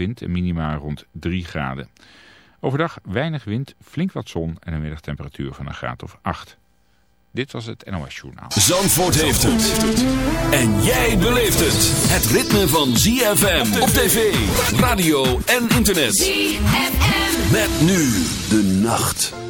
wind en minima rond 3 graden. Overdag weinig wind, flink wat zon en een middagtemperatuur van een graad of 8. Dit was het NOS Journaal. Zandvoort heeft het. En jij beleeft het. Het ritme van ZFM op tv, radio en internet. ZFM. Met nu de nacht.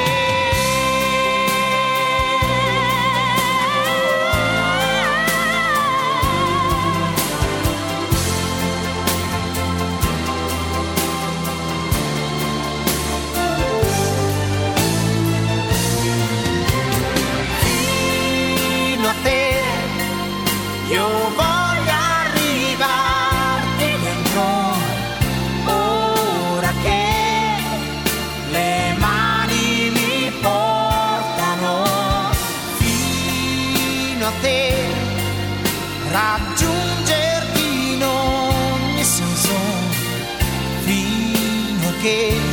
again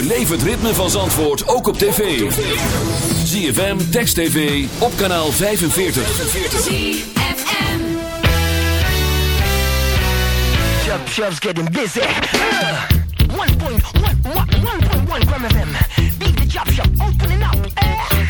Beleef het ritme van Zandvoort ook op tv. ZFM, Text TV, op kanaal 45. ZFM getting busy. Beat the opening up. Eh.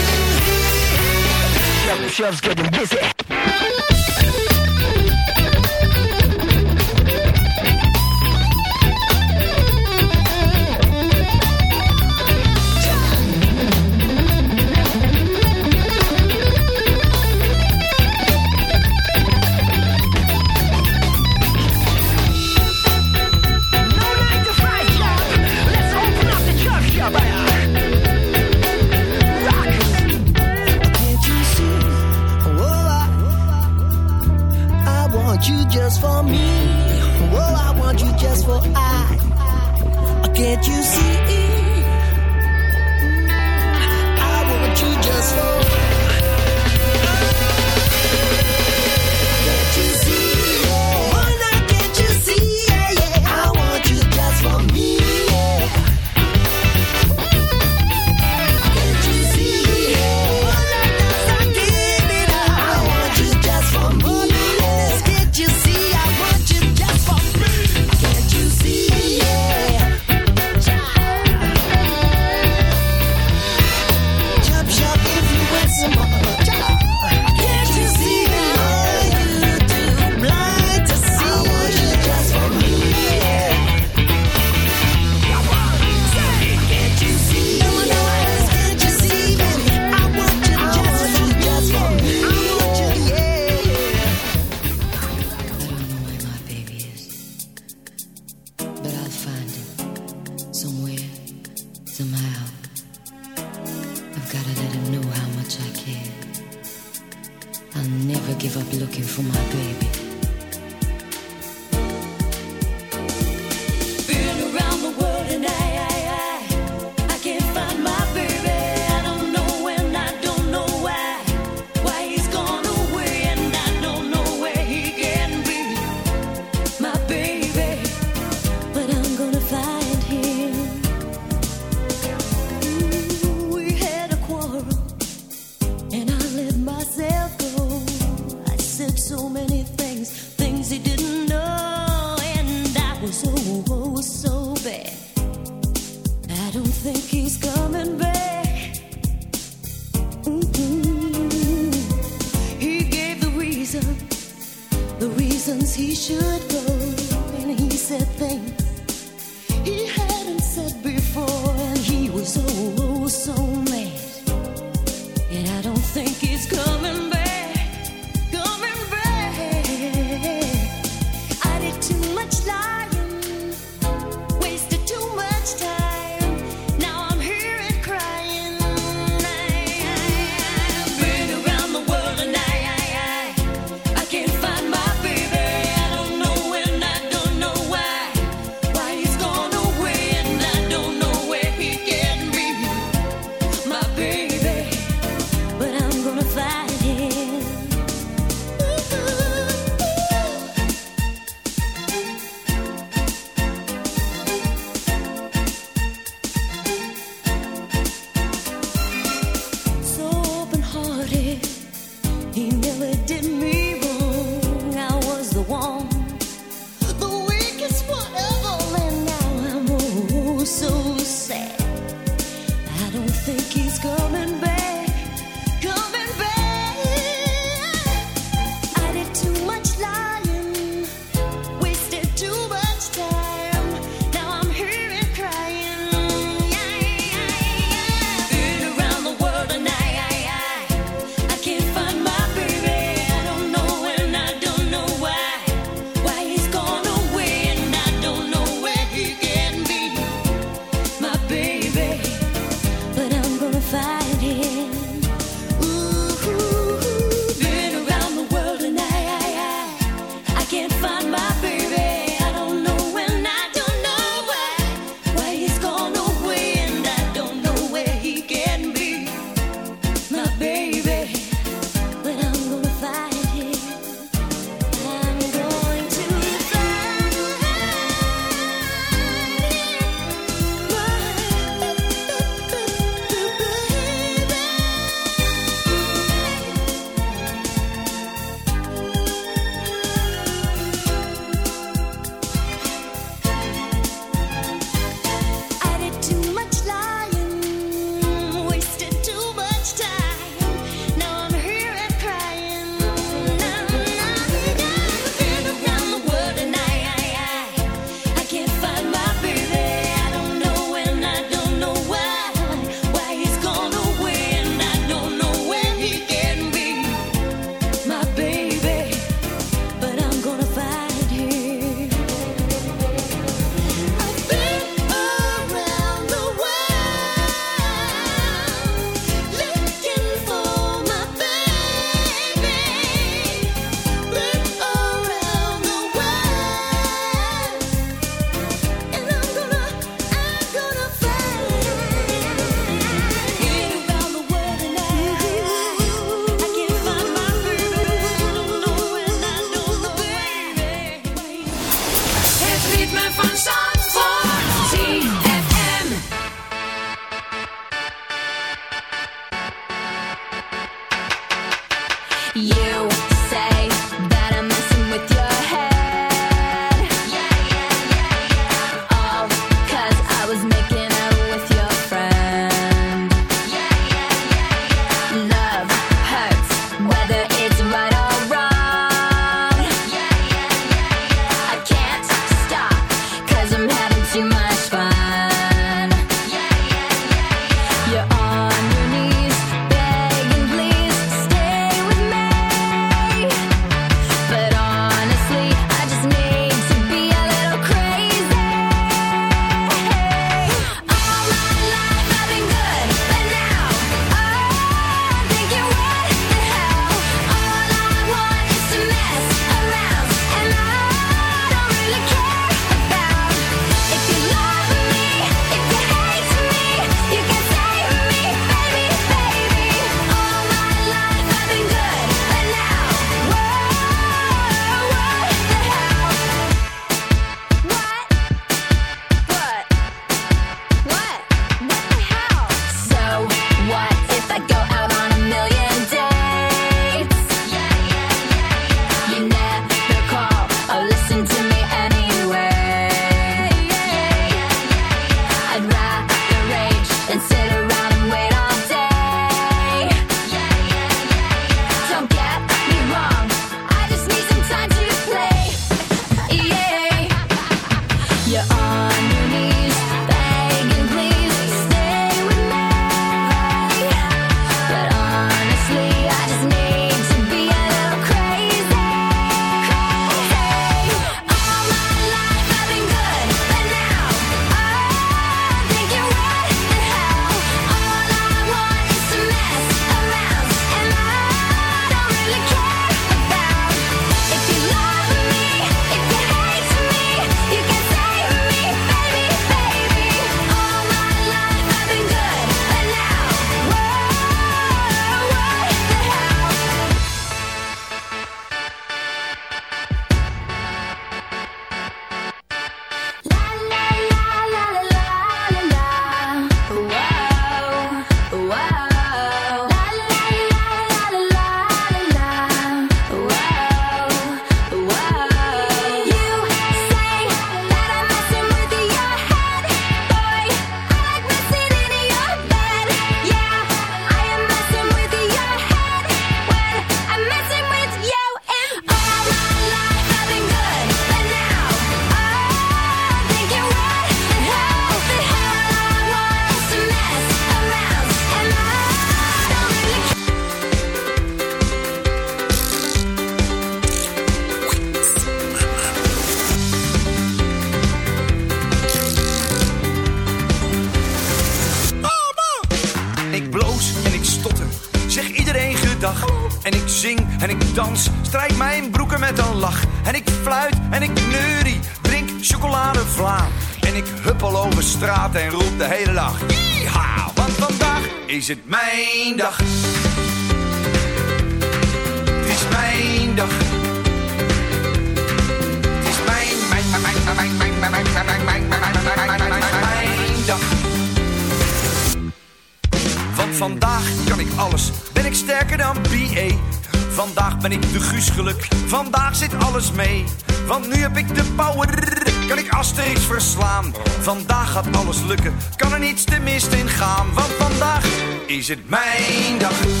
Het mijn.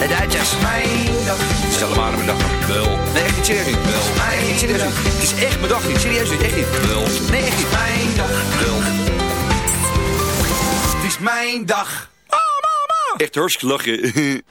De Duitsers. Mijn dag. Stel hem maar mijn dag. Wel. Nee, echt niet serieus niet. Wel. Nee, echt niet serieus niet. Het is echt mijn dag niet. Serieus niet. Echt niet. Wel. Nee, echt niet. Mijn dag. Wel. Het is mijn dag. Oh, mama. Echt hartstikke lachen.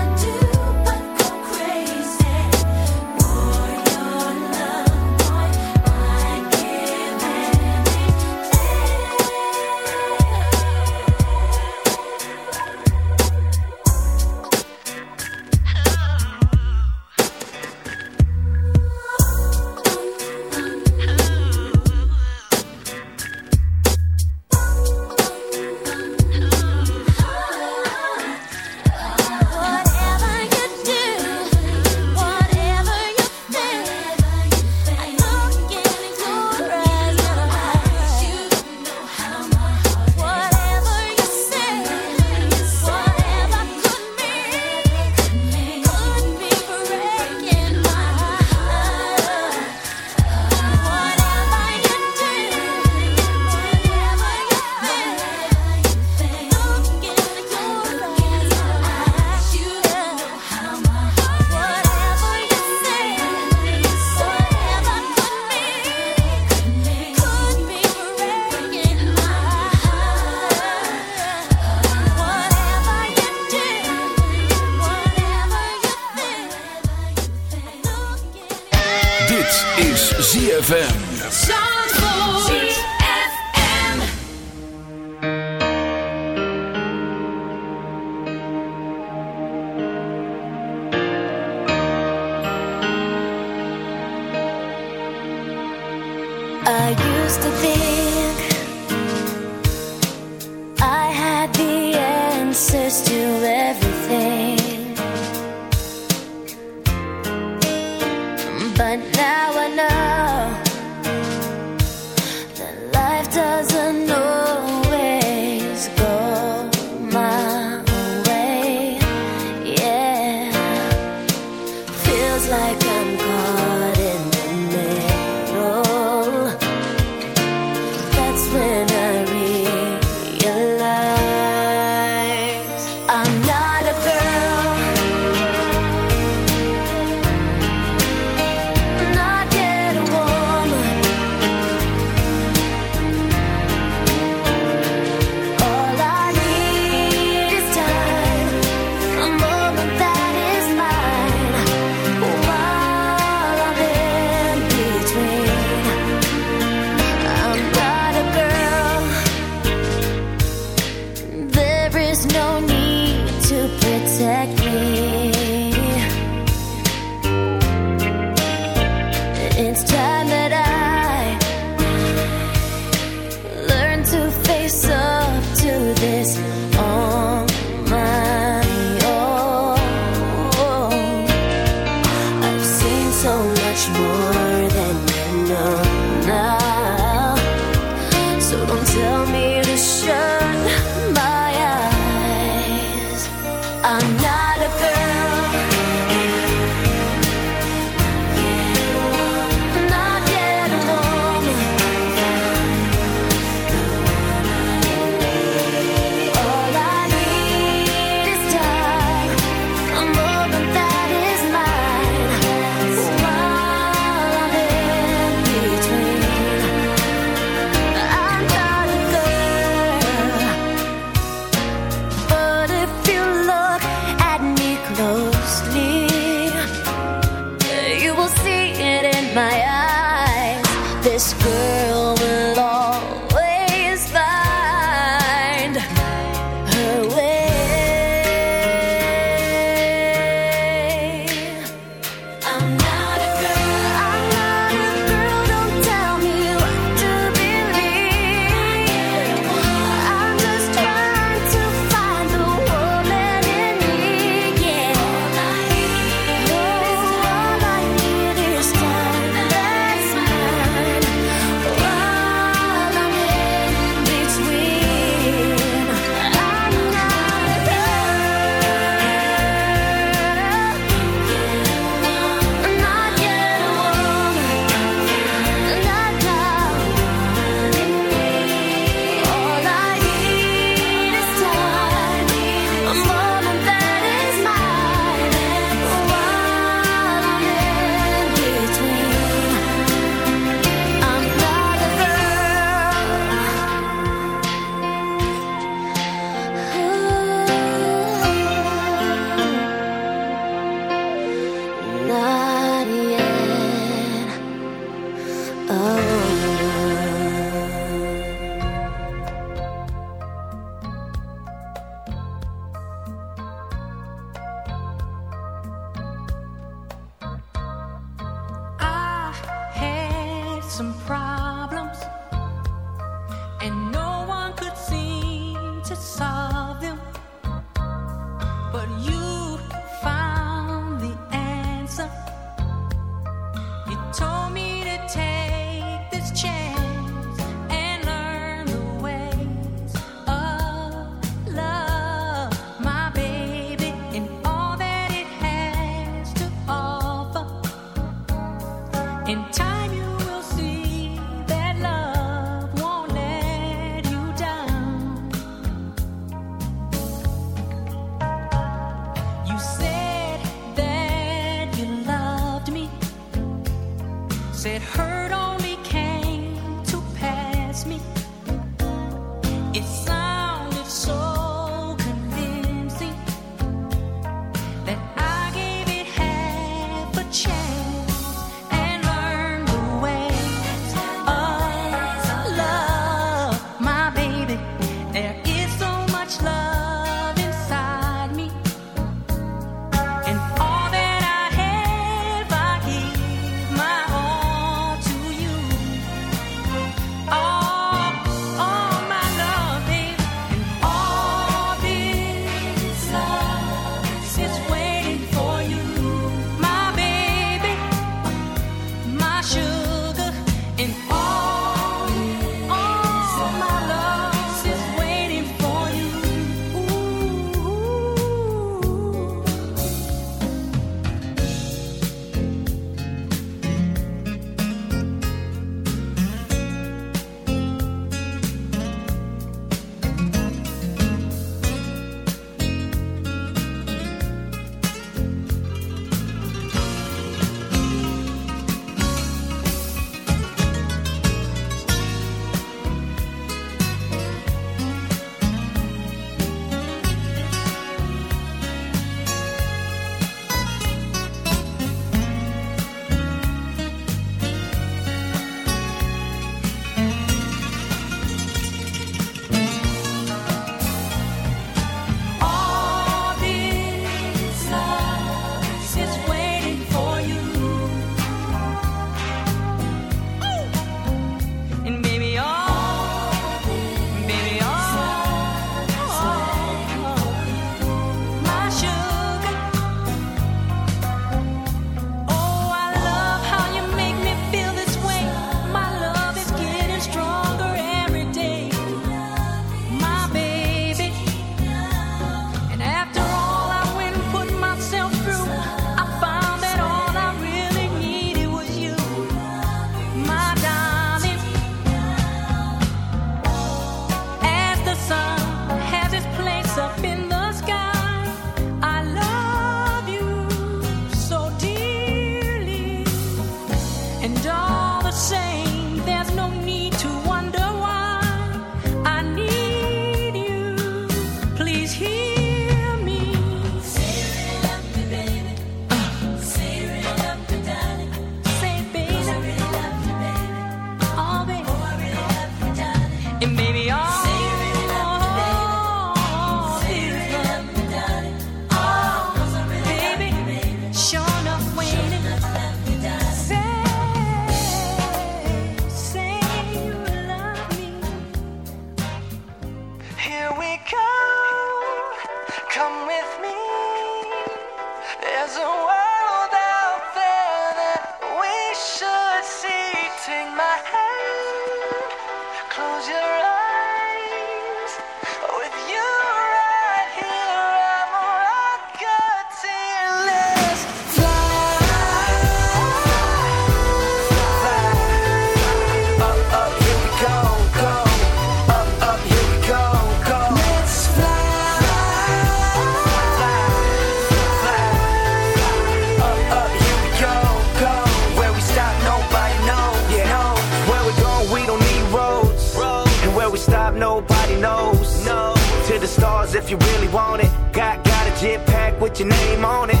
we stop, nobody knows. No. To the stars if you really want it. Got, got a jet pack with your name on it.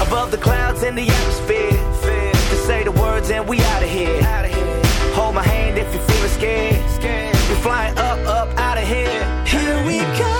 Above the clouds in the atmosphere. Fair. To say the words and we out of here. Out here. Hold my hand if you're feeling scared. scared. We're flying up, up, out of here. Here we go.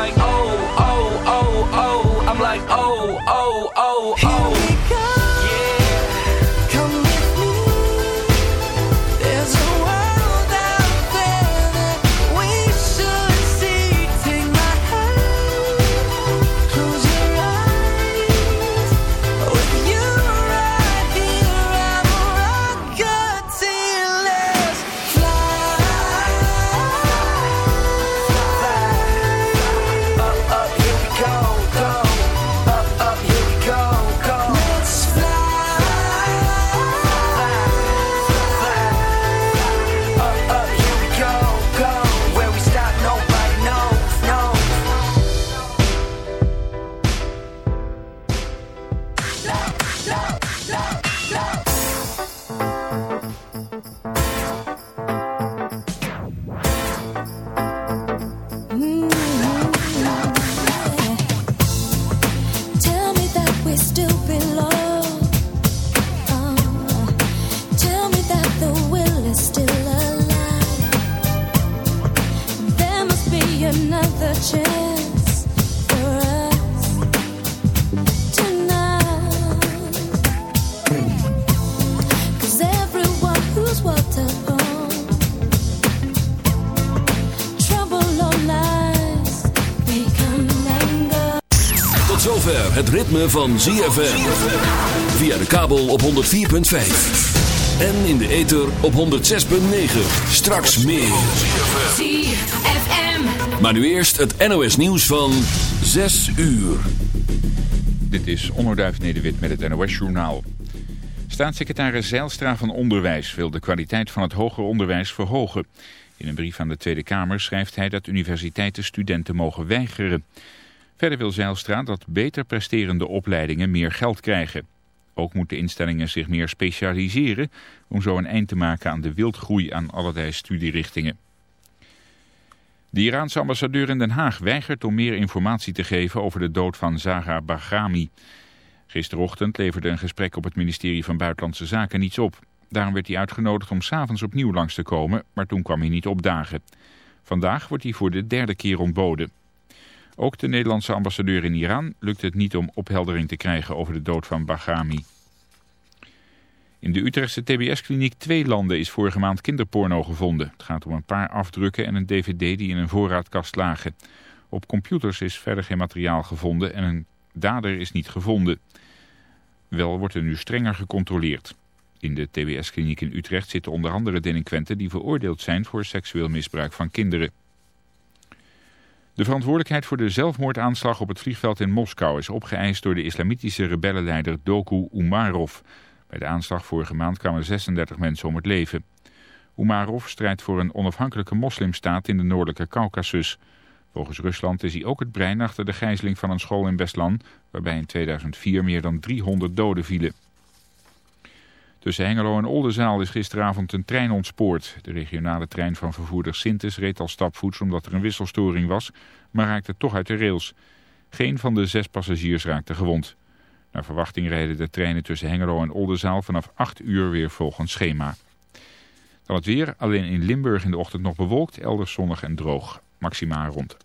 ritme van ZFM. Via de kabel op 104.5. En in de ether op 106.9. Straks meer. ZFM. Maar nu eerst het NOS nieuws van 6 uur. Dit is Onderduif Nederwit met het NOS-journaal. Staatssecretaris Zijlstra van Onderwijs wil de kwaliteit van het hoger onderwijs verhogen. In een brief aan de Tweede Kamer schrijft hij dat universiteiten studenten mogen weigeren. Verder wil Zijlstra dat beter presterende opleidingen meer geld krijgen. Ook moeten instellingen zich meer specialiseren om zo een eind te maken aan de wildgroei aan allerlei studierichtingen. De Iraanse ambassadeur in Den Haag weigert om meer informatie te geven over de dood van Zara Bahrami. Gisterochtend leverde een gesprek op het ministerie van Buitenlandse Zaken niets op. Daarom werd hij uitgenodigd om s'avonds opnieuw langs te komen, maar toen kwam hij niet opdagen. Vandaag wordt hij voor de derde keer ontboden. Ook de Nederlandse ambassadeur in Iran lukt het niet om opheldering te krijgen over de dood van Bahrami. In de Utrechtse TBS-kliniek Twee Landen is vorige maand kinderporno gevonden. Het gaat om een paar afdrukken en een dvd die in een voorraadkast lagen. Op computers is verder geen materiaal gevonden en een dader is niet gevonden. Wel wordt er nu strenger gecontroleerd. In de TBS-kliniek in Utrecht zitten onder andere delinquenten die veroordeeld zijn voor seksueel misbruik van kinderen. De verantwoordelijkheid voor de zelfmoordaanslag op het vliegveld in Moskou is opgeëist door de islamitische rebellenleider Doku Umarov. Bij de aanslag vorige maand kwamen 36 mensen om het leven. Umarov strijdt voor een onafhankelijke moslimstaat in de noordelijke Caucasus. Volgens Rusland is hij ook het brein achter de gijzeling van een school in Beslan... waarbij in 2004 meer dan 300 doden vielen. Tussen Hengelo en Oldenzaal is gisteravond een trein ontspoord. De regionale trein van vervoerder Sintes reed al stapvoets omdat er een wisselstoring was... maar raakte toch uit de rails. Geen van de zes passagiers raakte gewond. Naar verwachting rijden de treinen tussen Hengelo en Oldenzaal vanaf 8 uur weer volgens schema. Dan het weer, alleen in Limburg in de ochtend nog bewolkt, elders zonnig en droog. Maxima rond 8.